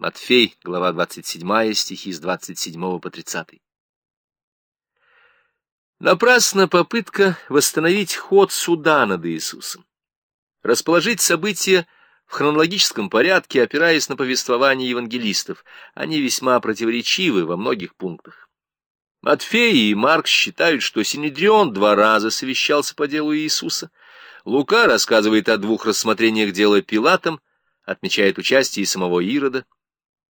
Матфей, глава 27, стихи с 27 по 30. Напрасна попытка восстановить ход суда над Иисусом, расположить события в хронологическом порядке, опираясь на повествование евангелистов. Они весьма противоречивы во многих пунктах. Матфей и Марк считают, что Синедрион два раза совещался по делу Иисуса. Лука рассказывает о двух рассмотрениях дела Пилатом, отмечает участие и самого Ирода.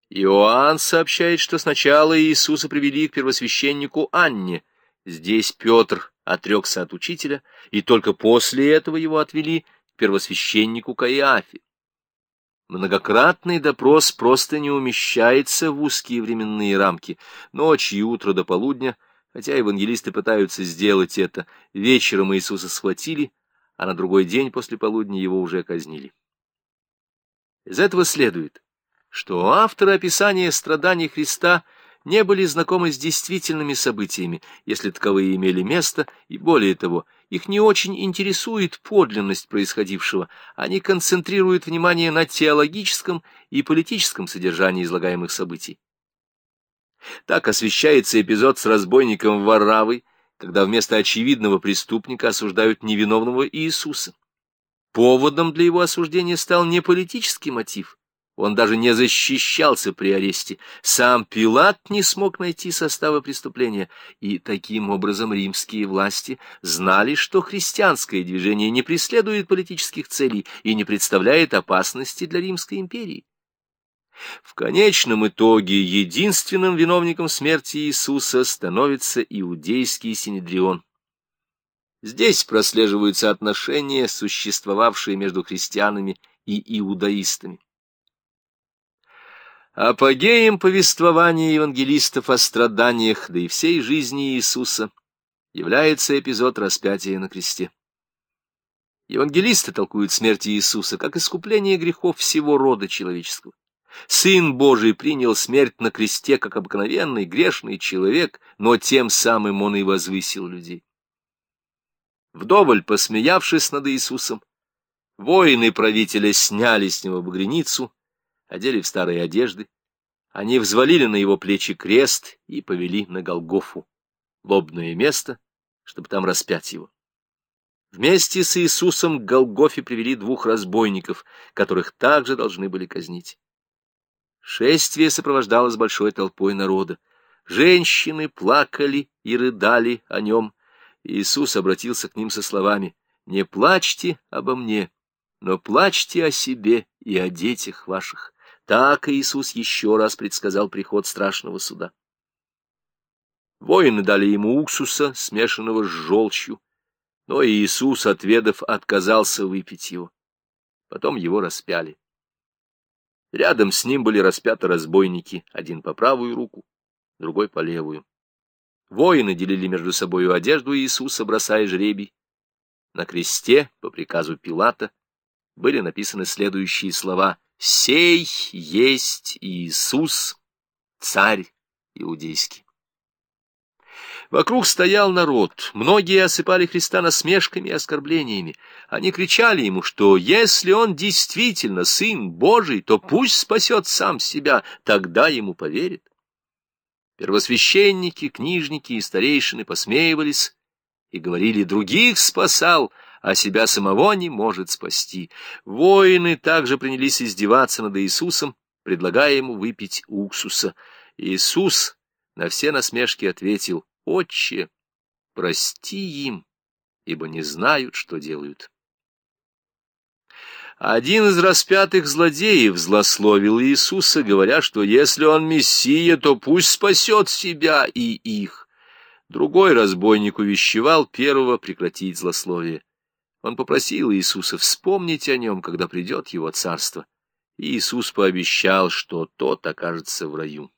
Иоанн сообщает, что сначала Иисуса привели к первосвященнику Анне. Здесь Петр отрекся от учителя, и только после этого его отвели к первосвященнику Каиафе. Многократный допрос просто не умещается в узкие временные рамки. Ночь и утро до полудня, хотя евангелисты пытаются сделать это, вечером Иисуса схватили, а на другой день после полудня его уже казнили. Из этого следует, что авторы описания страданий Христа не были знакомы с действительными событиями, если таковые имели место, и более того, их не очень интересует подлинность происходившего, они концентрируют внимание на теологическом и политическом содержании излагаемых событий. Так освещается эпизод с разбойником Варавой, когда вместо очевидного преступника осуждают невиновного Иисуса. Поводом для его осуждения стал не политический мотив, он даже не защищался при аресте. Сам Пилат не смог найти состава преступления, и таким образом римские власти знали, что христианское движение не преследует политических целей и не представляет опасности для Римской империи. В конечном итоге единственным виновником смерти Иисуса становится иудейский синедрион. Здесь прослеживаются отношения, существовавшие между христианами и иудаистами. Апогеем повествования евангелистов о страданиях, да и всей жизни Иисуса, является эпизод распятия на кресте. Евангелисты толкуют смерть Иисуса как искупление грехов всего рода человеческого. Сын Божий принял смерть на кресте как обыкновенный грешный человек, но тем самым он и возвысил людей. Вдоволь посмеявшись над Иисусом, воины правителя сняли с него багряницу, одели в старые одежды, они взвалили на его плечи крест и повели на Голгофу, лобное место, чтобы там распять его. Вместе с Иисусом к Голгофе привели двух разбойников, которых также должны были казнить. Шествие сопровождалось большой толпой народа. Женщины плакали и рыдали о нем. Иисус обратился к ним со словами «Не плачьте обо мне, но плачьте о себе и о детях ваших». Так Иисус еще раз предсказал приход страшного суда. Воины дали ему уксуса, смешанного с желчью, но Иисус, отведав, отказался выпить его. Потом его распяли. Рядом с ним были распяты разбойники, один по правую руку, другой по левую. Воины делили между собою одежду Иисуса, бросая жребий. На кресте, по приказу Пилата, были написаны следующие слова «Сей есть Иисус, царь иудейский». Вокруг стоял народ, многие осыпали Христа насмешками и оскорблениями. Они кричали ему, что если он действительно Сын Божий, то пусть спасет сам себя, тогда ему поверит. Первосвященники, книжники и старейшины посмеивались и говорили, других спасал, а себя самого не может спасти. Воины также принялись издеваться над Иисусом, предлагая ему выпить уксуса. Иисус на все насмешки ответил, «Отче, прости им, ибо не знают, что делают». Один из распятых злодеев злословил Иисуса, говоря, что если он Мессия, то пусть спасет себя и их. Другой разбойник увещевал первого прекратить злословие. Он попросил Иисуса вспомнить о нем, когда придет его царство. И Иисус пообещал, что тот окажется в раю.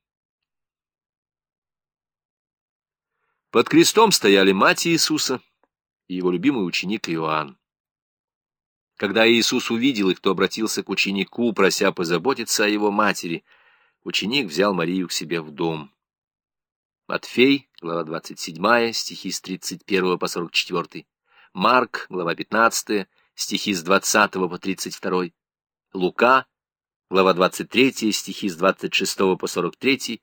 Под крестом стояли мать Иисуса и его любимый ученик Иоанн. Когда Иисус увидел их, то обратился к ученику, прося позаботиться о его матери. Ученик взял Марию к себе в дом. Матфей, глава 27, стихи с 31 по 44. Марк, глава 15, стихи с 20 по 32, Лука, глава 23, стихи с 26 по 43,